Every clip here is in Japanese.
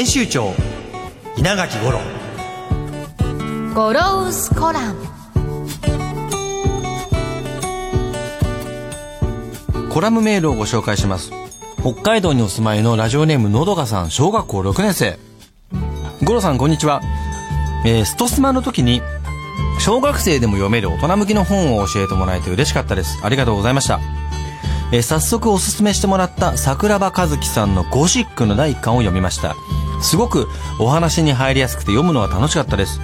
編集長稲垣五郎。ゴロウスコラム。コラムメールをご紹介します。北海道にお住まいのラジオネームのどかさん小学校6年生。五郎さんこんにちは、えー、ストスマの時に小学生でも読める大人向きの本を教えてもらえて嬉しかったです。ありがとうございました。えー、早速おすすめしてもらった桜庭和樹さんのゴシックの第1巻を読みましたすごくお話に入りやすくて読むのは楽しかったです。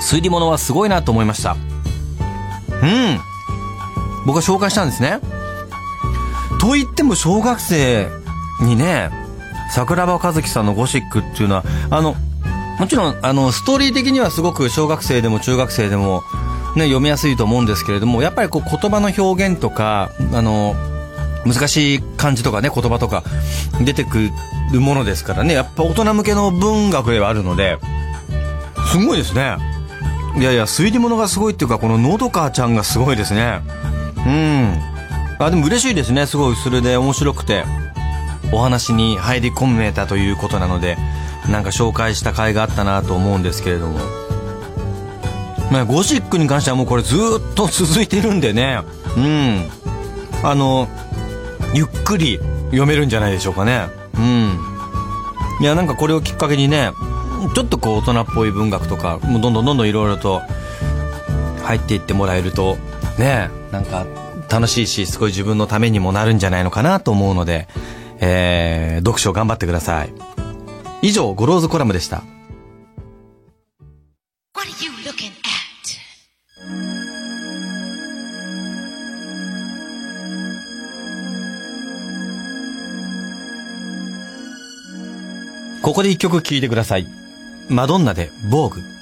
推理物はすごいなと思いました。うん。僕が紹介したんですね。と言っても小学生にね桜庭和樹さんのゴシックっていうのはあのもちろんあのストーリー的にはすごく小学生でも中学生でも、ね、読みやすいと思うんですけれどもやっぱりこう言葉の表現とかあの難しい漢字とかね言葉とか出てくるものですからね。やっぱ大人向けの文学ではあるので。すごいですね。いやいや推理物がすごいっていうかこののどかちゃんがすごいですね。うん。あでも嬉しいですね。すごいそれで面白くて。お話に入り込めたということなのでなんか紹介した甲斐があったなと思うんですけれども。まあ、ゴシックに関してはもうこれずっと続いてるんでね。うん。あのゆっくり読めるんじゃないでしょうかねうん。いやなんかこれをきっかけにねちょっとこう大人っぽい文学とかもうどんどんどんどんいろいろと入っていってもらえるとねなんか楽しいしすごい自分のためにもなるんじゃないのかなと思うので、えー、読書頑張ってください。以上ゴローズコラムでした。ここで一曲聴いてください。マドンナで、防具。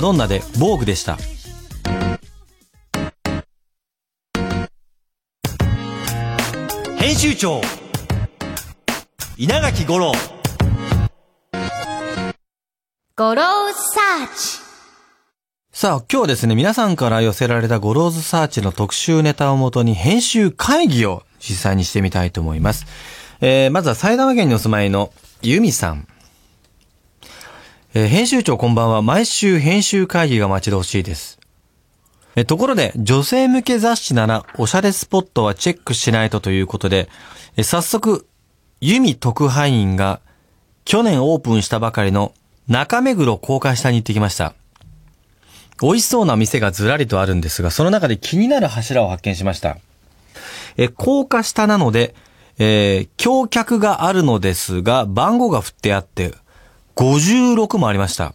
マドンナで防具でした。編集長稲垣五郎ゴロウサーチさあ、今日はですね、皆さんから寄せられたゴローズサーチの特集ネタをもとに編集会議を実際にしてみたいと思います。えー、まずは埼玉県にお住まいのユミさん。えー、編集長こんばんは。毎週編集会議が待ち遠しいです。えー、ところで、女性向け雑誌なら、おしゃれスポットはチェックしないとということで、えー早速、ユミ特派員が、去年オープンしたばかりの中目黒高架下に行ってきました。美味しそうな店がずらりとあるんですが、その中で気になる柱を発見しました。えー、高架下なので、えー橋脚があるのですが、番号が振ってあって、56もありました。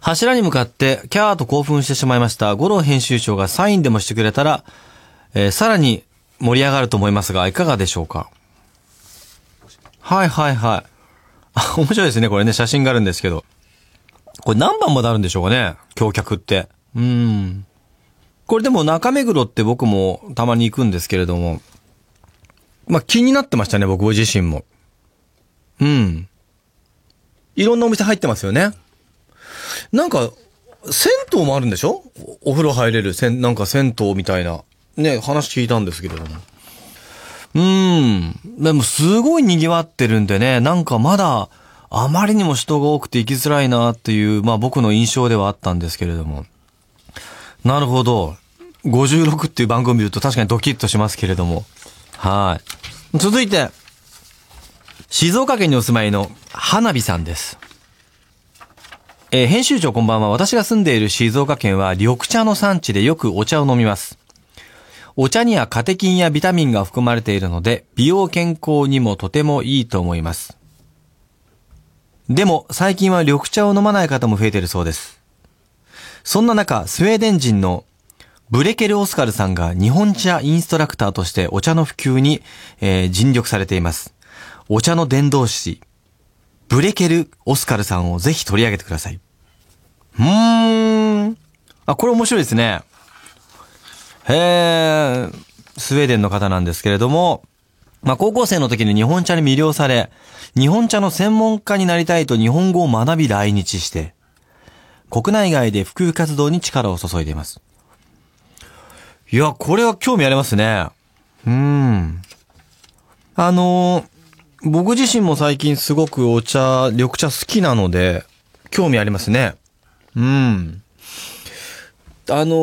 柱に向かって、キャーと興奮してしまいました。五郎編集長がサインでもしてくれたら、えーさらに盛り上がると思いますが、いかがでしょうか？はいはいはい。あ、面白いですね。これね、写真があるんですけど。これ何番まであるんでしょうかね橋脚って。うん。これでも中目黒って僕もたまに行くんですけれども、まあ、気になってましたね、僕自身も。うん。いろんなお店入ってますよね。なんか、銭湯もあるんでしょ？お風呂入れる、せん、なんか銭湯みたいな。ね、話聞いたんですけれども。うーん。でもすごい賑わってるんでね、なんかまだ、あまりにも人が多くて行きづらいなっていう、まあ僕の印象ではあったんですけれども。なるほど。56っていう番組見ると確かにドキッとしますけれども。はい。続いて、静岡県にお住まいの花火さんです。えー編集長こんばんは。私が住んでいる静岡県は緑茶の産地でよくお茶を飲みます。お茶にはカテキンやビタミンが含まれているので、美容健康にもとてもいいと思います。でも、最近は緑茶を飲まない方も増えているそうです。そんな中、スウェーデン人のブレケル・オスカルさんが日本茶インストラクターとしてお茶の普及に、えー尽力されています。お茶の伝道師、ブレケル・オスカルさんをぜひ取り上げてください。うーん。あ、これ面白いですね。へー、スウェーデンの方なんですけれども、まあ、高校生の時に日本茶に魅了され、日本茶の専門家になりたいと日本語を学び来日して、国内外で普及活動に力を注いでいます。いや、これは興味ありますね。うーん。あのー僕自身も最近すごくお茶、緑茶好きなので、興味ありますね。うん。あの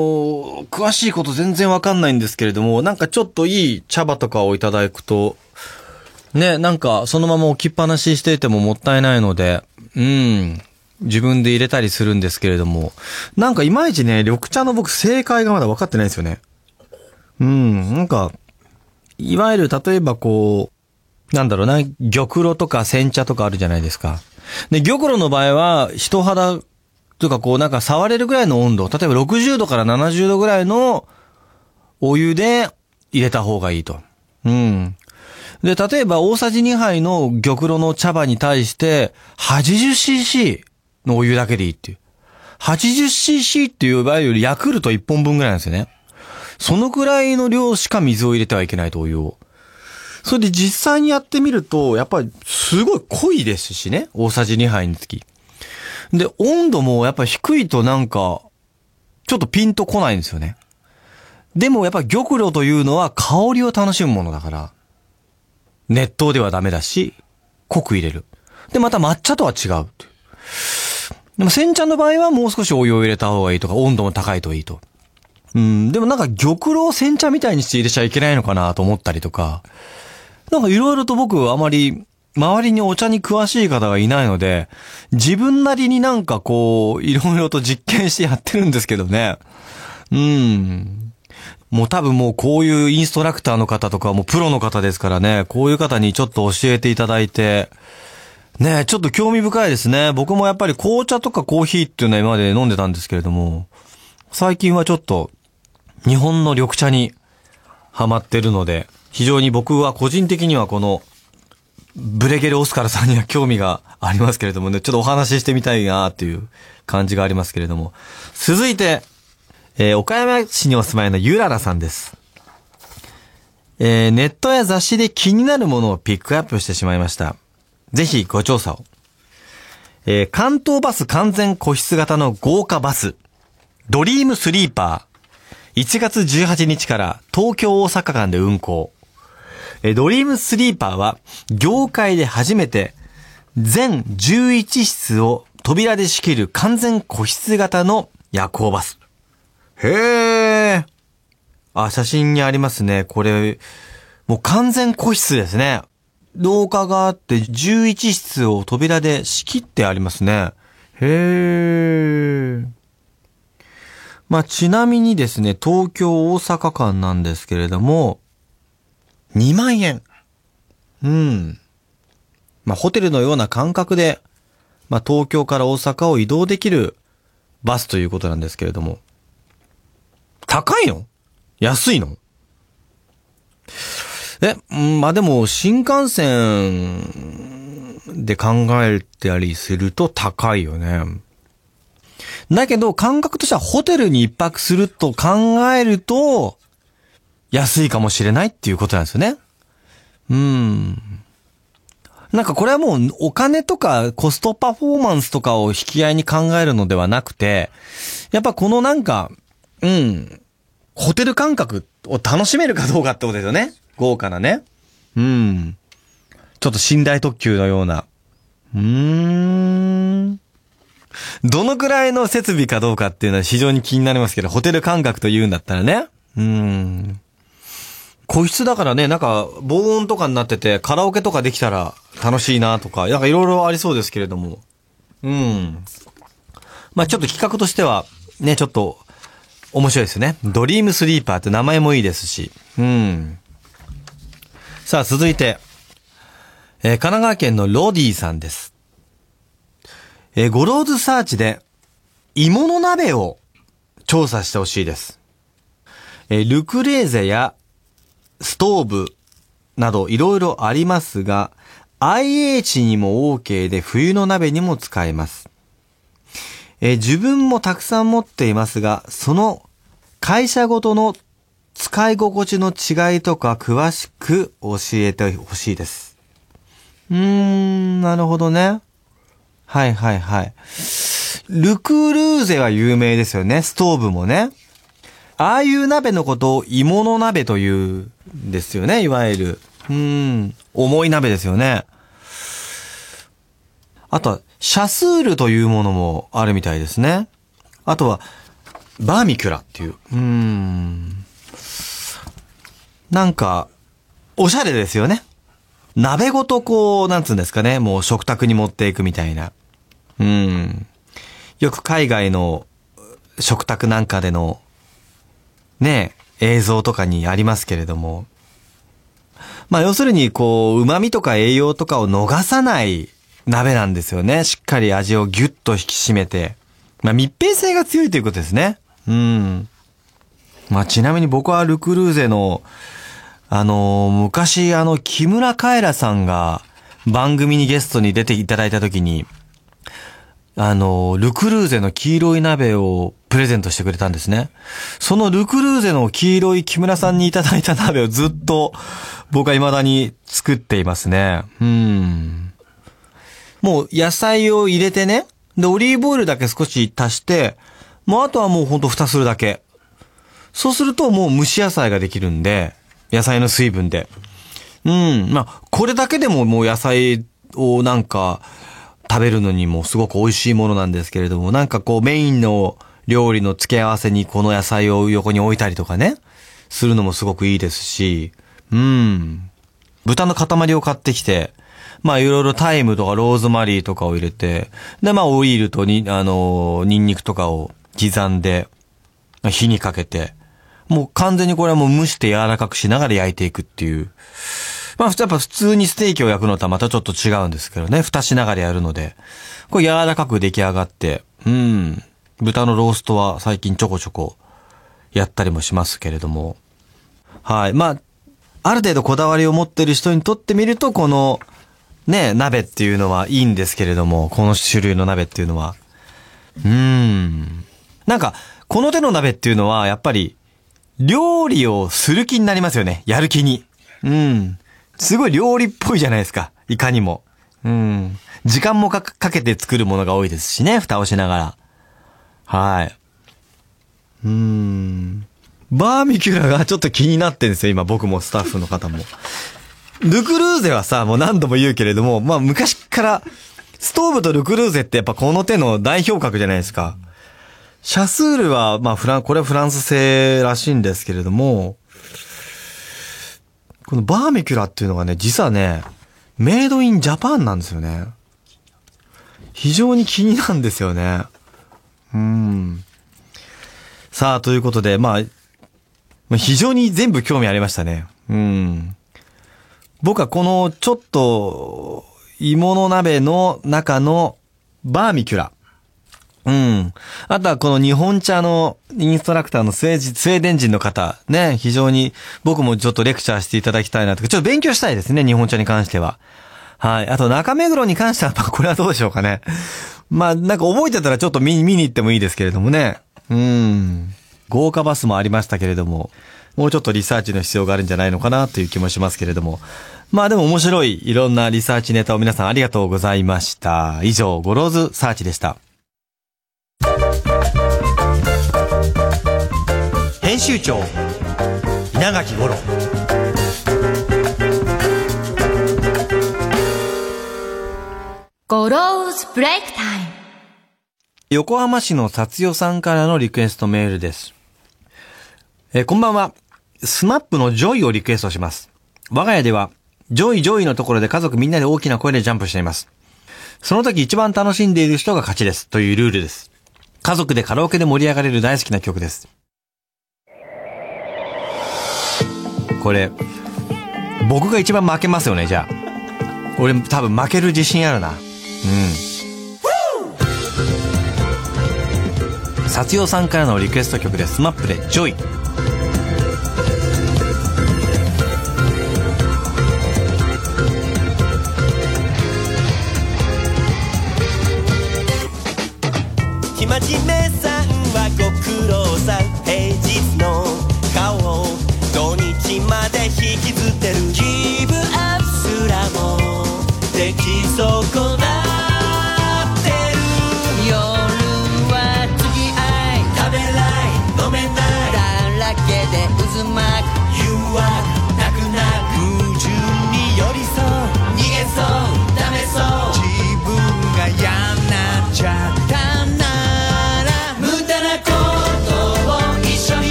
詳しいこと全然わかんないんですけれども、なんかちょっといい茶葉とかをいただくと、ね、なんかそのまま置きっぱなししていてももったいないので、うん。自分で入れたりするんですけれども、なんかいまいちね、緑茶の僕正解がまだ分かってないんですよね。うん、なんか、いわゆる例えばこう、なんだろうな、玉露とか煎茶とかあるじゃないですか。で、玉露の場合は、人肌とかこうなんか触れるぐらいの温度、例えば60度から70度ぐらいのお湯で入れた方がいいと。うん。で、例えば大さじ2杯の玉露の茶葉に対して 80cc のお湯だけでいいっていう。80cc っていう場合よりヤクルト1本分ぐらいなんですよね。そのくらいの量しか水を入れてはいけないとお湯を。それで実際にやってみると、やっぱりすごい濃いですしね。大さじ2杯につき。で、温度もやっぱ低いとなんか、ちょっとピンとこないんですよね。でもやっぱ玉露というのは香りを楽しむものだから、熱湯ではダメだし、濃く入れる。で、また抹茶とは違うっていう。でも煎茶の場合はもう少しお湯を入れた方がいいとか、温度も高いといいと。うん、でもなんか玉露を煎茶みたいにして入れちゃいけないのかなと思ったりとか、なんかいろいろと僕あまり周りにお茶に詳しい方がいないので、自分なりになんかこう、いろいろと実験してやってるんですけどね。うん。もう多分もうこういうインストラクターの方とかもうプロの方ですからね、こういう方にちょっと教えていただいて、ねちょっと興味深いですね。僕もやっぱり紅茶とかコーヒーっていうのは今まで飲んでたんですけれども、最近はちょっと日本の緑茶にハマってるので、非常に僕は個人的にはこのブレゲル・オスカルさんには興味がありますけれどもね、ちょっとお話ししてみたいなっていう感じがありますけれども。続いて、えー岡山市にお住まいのゆららさんです。えーネットや雑誌で気になるものをピックアップしてしまいました。ぜひご調査を。えー関東バス完全個室型の豪華バス、ドリームスリーパー、1月18日から東京大阪間で運行。えドリームスリーパーは、業界で初めて、全11室を扉で仕切る完全個室型の夜行バス。へえ。あ、写真にありますね。これ、もう完全個室ですね。廊下があって11室を扉で仕切ってありますね。へえ。まあ、ちなみにですね、東京大阪間なんですけれども、2万円。うん。まあ、ホテルのような感覚で、まあ、東京から大阪を移動できるバスということなんですけれども。高いの？安いの？え、うんまあ、でも、新幹線で考えたりすると高いよね。だけど、感覚としてはホテルに一泊すると考えると、安いかもしれないっていうことなんですよね。うん。なんかこれはもうお金とかコストパフォーマンスとかを引き合いに考えるのではなくて、やっぱこのなんか、うん、ホテル感覚を楽しめるかどうかってことですよね。豪華なね。うん。ちょっと寝台特急のような。うーん。どのくらいの設備かどうかっていうのは非常に気になりますけど、ホテル感覚と言うんだったらね。うーん。個室だからね、なんか、防音とかになってて、カラオケとかできたら楽しいなとか、なんかいろいろありそうですけれども。うん。まあちょっと企画としては、ね、ちょっと、面白いですね。ドリームスリーパーって名前もいいですし。うん。さあ、続いて、えー神奈川県のロディさんです。えーゴローズサーチで、芋の鍋を調査してほしいです。えールクレーゼやストーブなどいろいろありますが、IH にも OK で冬の鍋にも使えます。え自分もたくさん持っていますが、その会社ごとの使い心地の違いとか詳しく教えてほしいです。うーん、なるほどね。はいはいはい。ルクルーゼは有名ですよね。ストーブもね。ああいう鍋のことを芋の鍋というんですよね、いわゆる。うん、重い鍋ですよね。あとは、シャスールというものもあるみたいですね。あとは、バーミキュラっていう。うん。なんか、おしゃれですよね。鍋ごとこう、なんつうんですかね、もう食卓に持っていくみたいな。うん。よく海外の食卓なんかでの、ね、映像とかにありますけれども。まあ要するにこう、旨味とか栄養とかを逃さない鍋なんですよね。しっかり味をギュッと引き締めて。まあ密閉性が強いということですね。うん。まあちなみに僕はルクルーゼの、あのー昔あの、木村カエラさんが番組にゲストに出ていただいた時に、あのールクルーゼの黄色い鍋をプレゼントしてくれたんですね。そのルクルーゼの黄色い木村さんにいただいた鍋をずっと僕は未だに作っていますね。うん。もう野菜を入れてね、で、オリーブオイルだけ少し足して、もうあとはもうほんと蓋するだけ。そうするともう蒸し野菜ができるんで、野菜の水分で。うん。まあ、これだけでももう野菜をなんか食べるのにもすごく美味しいものなんですけれども、なんかこうメインの料理の付け合わせにこの野菜を横に置いたりとかね、するのもすごくいいですし、うん。豚の塊を買ってきて、まあいろいろタイムとかローズマリーとかを入れて、でまあオイルとに、あの、ニンニクとかを刻んで、火にかけて、もう完全にこれはもう蒸して柔らかくしながら焼いていくっていう。まあ普通やっぱ普通にステーキを焼くのとはまたちょっと違うんですけどね。蓋しながらやるので。これ柔らかく出来上がって、うん。豚のローストは最近ちょこちょこやったりもしますけれども。はい。まあ、ある程度こだわりを持ってる人にとってみると、この、ね、鍋っていうのはいいんですけれども、この種類の鍋っていうのは。うーん。なんか、この手の鍋っていうのは、やっぱり、料理をする気になりますよね。やる気に。うん。すごい料理っぽいじゃないですか。いかにも。うん。時間もかかけて作るものが多いですしね、蓋をしながら。はい。うーん。バーミキュラがちょっと気になってんですよ、今僕もスタッフの方も。ルクルーゼはさ、もう何度も言うけれども、まあ昔から、ストーブとルクルーゼってやっぱこの手の代表格じゃないですか。シャスールは、まあフラン、これはフランス製らしいんですけれども、このバーミキュラっていうのがね、実はね、メイドインジャパンなんですよね。非常に気になるんですよね。うん。さあ、ということで、まあ、非常に全部興味ありましたね。うん。僕はこのちょっと、芋の鍋の中のバーミキュラ。うん。あとはこの日本茶のインストラクターのスウェージスウェーデン人の方、ね、非常に僕もちょっとレクチャーしていただきたいなとか、ちょっと勉強したいですね、日本茶に関しては。はい。あと中目黒に関しては、これはどうでしょうかね。まあなんか覚えてたらちょっと見見に行ってもいいですけれどもね。うん。豪華バスもありましたけれども、もうちょっとリサーチの必要があるんじゃないのかなという気もしますけれども。まあでも面白いいろんなリサーチネタを皆さんありがとうございました。以上、ゴローズサーチでした。編集長稲垣五郎ゴローズブレイクタイム横浜市の達代さんからのリクエストメールです。えーこんばんは。 SMAPの Joy をリクエストします。我が家では、 Joy Joy のところで家族みんなで大きな声でジャンプしています。その時一番楽しんでいる人が勝ちです。というルールです。家族でカラオケで盛り上がれる大好きな曲です。これ、僕が一番負けますよね、じゃあ。俺多分負ける自信あるな。うん。薩代さんからのリクエスト曲でスマップでジョイ。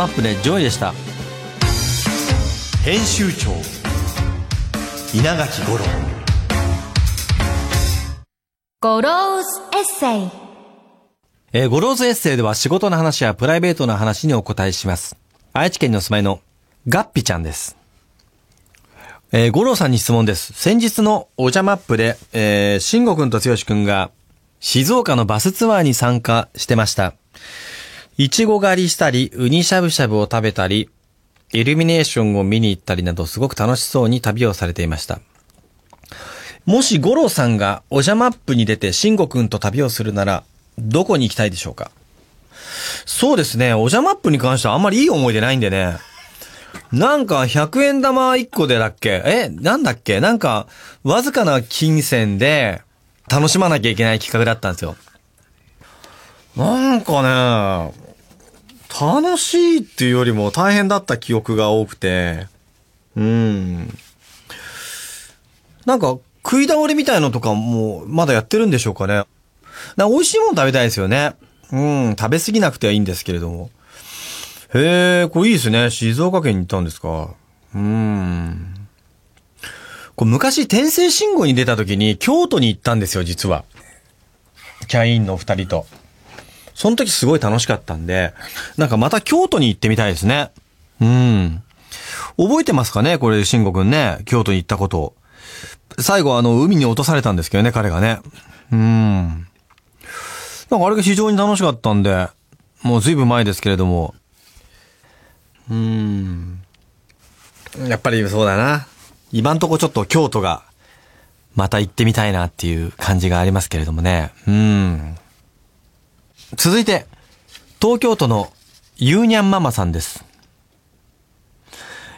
SMAPで Joy でした。編集長稲垣吾郎ゴローズエッセイえーゴローズエッセイでは仕事の話やプライベートな話にお答えします。愛知県にお住まいのガッピちゃんです。えー、吾郎さんに質問です。先日のお茶マップで、えー、慎吾くんと剛くんが静岡のバスツアーに参加してました。いちご狩りしたり、ウニしゃぶしゃぶを食べたり、イルミネーションを見に行ったりなどすごく楽しそうに旅をされていました。もし五郎さんがおじゃマップに出て慎吾くんと旅をするなら、どこに行きたいでしょうか？そうですね、おじゃマップに関してはあんまりいい思い出ないんでね。なんか100円玉1個でだっけ？え、なんだっけ？なんか、わずかな金銭で楽しまなきゃいけない企画だったんですよ。なんかね、楽しいっていうよりも大変だった記憶が多くて、うん。なんか、食い倒れみたいのとかもまだやってるんでしょうかね。な美味しいもの食べたいですよね。うん、食べ過ぎなくてはいいんですけれども。へえ、これいいですね。静岡県に行ったんですか。うん。これ昔、天聖信号に出た時に京都に行ったんですよ、実は。キャインの二人と。その時すごい楽しかったんで、なんかまた京都に行ってみたいですね。うん。覚えてますかねこれ、慎吾くんね。京都に行ったこと。最後、あの、海に落とされたんですけどね、彼がね。うん。なんかあれが非常に楽しかったんで、もう随分前ですけれども。うん。やっぱりそうだな。今んとこちょっと京都が、また行ってみたいなっていう感じがありますけれどもね。うん。続いて、東京都のゆうにゃんママさんです。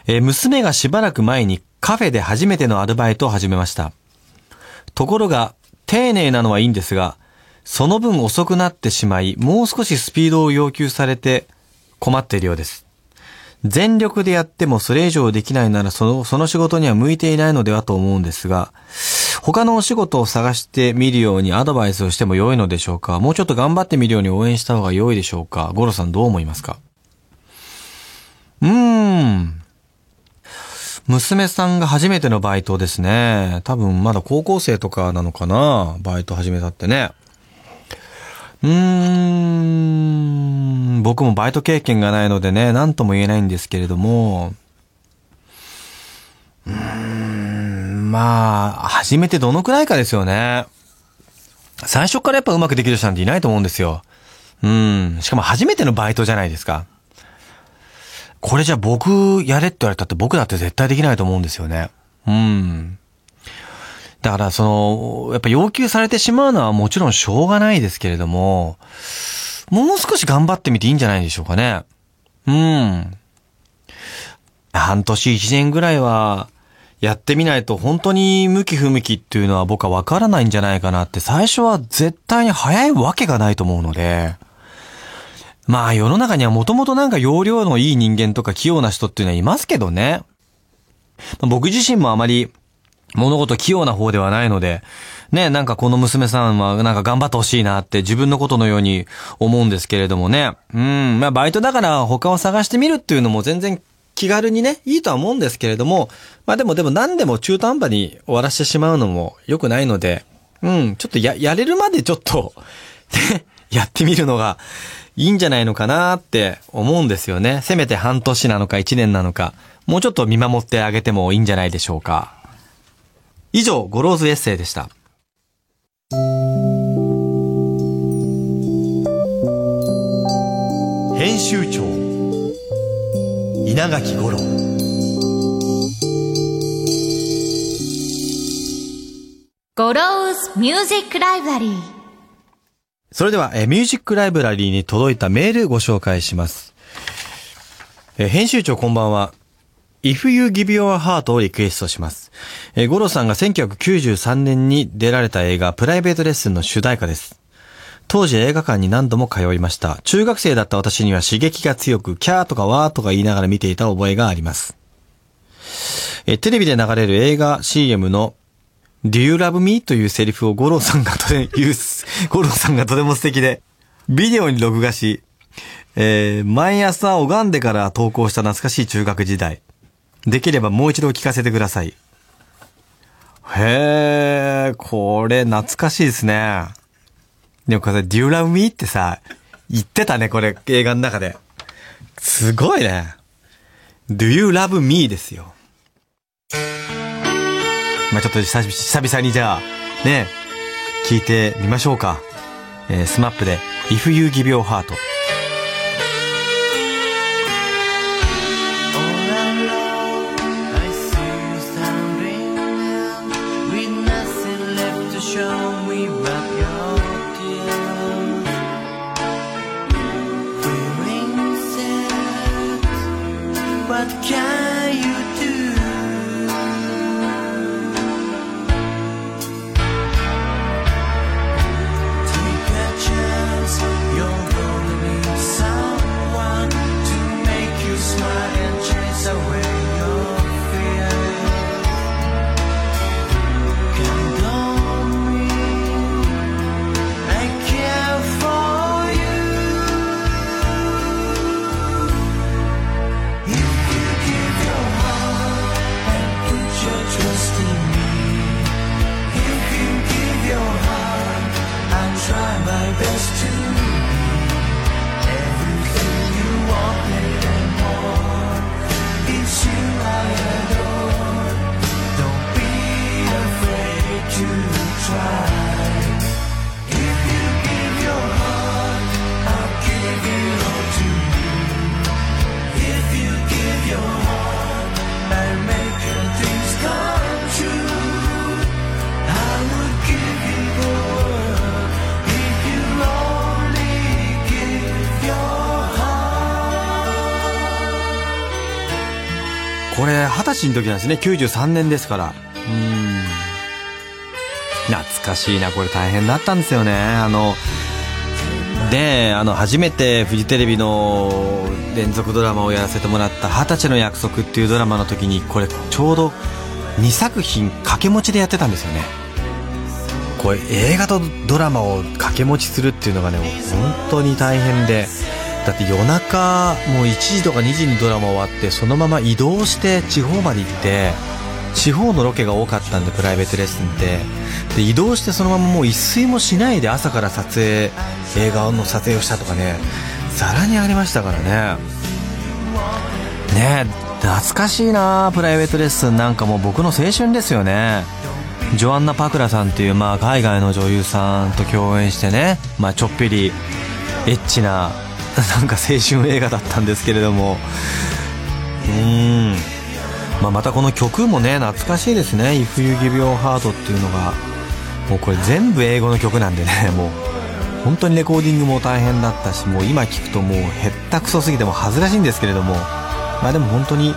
えー娘がしばらく前にカフェで初めてのアルバイトを始めました。ところが、丁寧なのはいいんですが、その分遅くなってしまい、もう少しスピードを要求されて困っているようです。全力でやってもそれ以上できないならその、その仕事には向いていないのではと思うんですが、他のお仕事を探してみるようにアドバイスをしても良いのでしょうか？もうちょっと頑張ってみるように応援した方が良いでしょうか？ゴロさんどう思いますか？うーん。娘さんが初めてのバイトですね。多分まだ高校生とかなのかな？バイト始めたってね。うーん。僕もバイト経験がないのでね、何とも言えないんですけれども。うーん。まあ、初めてどのくらいかですよね。最初からやっぱうまくできる人なんていないと思うんですよ。うん。しかも初めてのバイトじゃないですか。これじゃ僕やれって言われたって僕だって絶対できないと思うんですよね。うん。だからその、やっぱ要求されてしまうのはもちろんしょうがないですけれども、もう少し頑張ってみていいんじゃないでしょうかね。うん。半年一年ぐらいは、やってみないと本当に向き不向きっていうのは僕はわからないんじゃないかなって最初は絶対に早いわけがないと思うので、まあ世の中にはもともとなんか容量のいい人間とか器用な人っていうのはいますけどね。僕自身もあまり物事器用な方ではないので、ね、なんかこの娘さんはなんか頑張ってほしいなって自分のことのように思うんですけれどもね。うん、まあバイトだから他を探してみるっていうのも全然気軽にね、いいとは思うんですけれども、まあでもでも何でも中途半端に終わらせてしまうのも良くないので、うん、ちょっとや、やれるまでちょっと、ね、やってみるのがいいんじゃないのかなって思うんですよね。せめて半年なのか一年なのか、もうちょっと見守ってあげてもいいんじゃないでしょうか。以上、ゴローズエッセイでした。編集長稲垣吾郎ゴローズミュージックライブラリーそれでは、えーミュージックライブラリーに届いたメールご紹介します。えー編集長こんばんは。If You Give Your Heart をリクエストします。えー、ゴロさんが1993年に出られた映画プライベートレッスンの主題歌です。当時映画館に何度も通いました。中学生だった私には刺激が強く、キャーとかワーとか言いながら見ていた覚えがあります。えテレビで流れる映画 CM の Do you love me? というセリフを五郎さんがとて、五郎さんがとても素敵で、ビデオに録画し、えー毎朝拝んでから投稿した懐かしい中学時代。できればもう一度聞かせてください。へー、これ懐かしいですね。でもこれ、Do you love me? ってさ、言ってたね、これ、映画の中で。すごいね。Do you love me? ですよ。まあちょっと久々久々にじゃあ、ね、聞いてみましょうか。えー、スマップで、If You Give Your Heart。二十歳の時なんですね。93年ですから。うん。懐かしいな。これ大変だったんですよね。あのであの初めてフジテレビの連続ドラマをやらせてもらった「二十歳の約束」っていうドラマの時にこれちょうど2作品掛け持ちでやってたんですよね。これ映画とドラマを掛け持ちするっていうのがね本当に大変で。だって夜中もう1時とか2時にドラマ終わってそのまま移動して地方まで行って地方のロケが多かったんでプライベートレッスンってで移動してそのままもう一睡もしないで朝から撮影映画の撮影をしたとかねざらにありましたからね。ね懐かしいなプライベートレッスンなんかもう僕の青春ですよね。ジョアンナ・パクラさんっていう、まあ、海外の女優さんと共演してね、まあ、ちょっぴりエッチな なんか青春映画だったんですけれども。うん、まあ、またこの曲もね懐かしいですね「If You Give Your Heart」っていうのが。もうこれ全部英語の曲なんでね もう。本当にレコーディングも大変だったしもう今聴くともうへったくそすぎても恥ずかしいんですけれども。まあでも本当に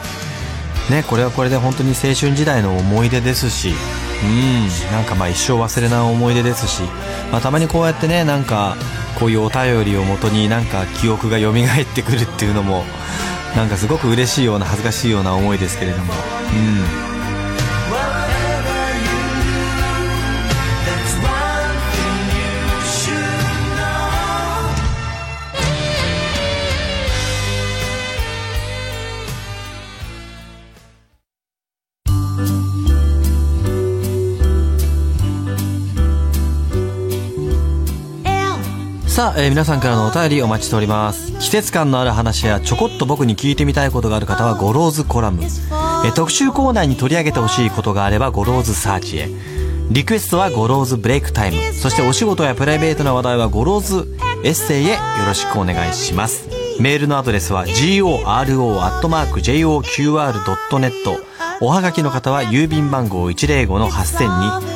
ねこれはこれで本当に青春時代の思い出ですし。うん。なんかまあ一生忘れない思い出ですし、まあ、たまにこうやってねなんかこういうお便りをもとになんか記憶が蘇ってくるっていうのもなんかすごく嬉しいような恥ずかしいような思いですけれども。うん。さあ、えー皆さんからのお便りお待ちしております。季節感のある話やちょこっと僕に聞いてみたいことがある方はゴローズコラム、えー特集コーナーに取り上げてほしいことがあればゴローズサーチへ。リクエストはゴローズブレイクタイム。そしてお仕事やプライベートな話題はゴローズエッセイへよろしくお願いします。メールのアドレスは goro.joqr.net おはがきの方は郵便番号105-8000に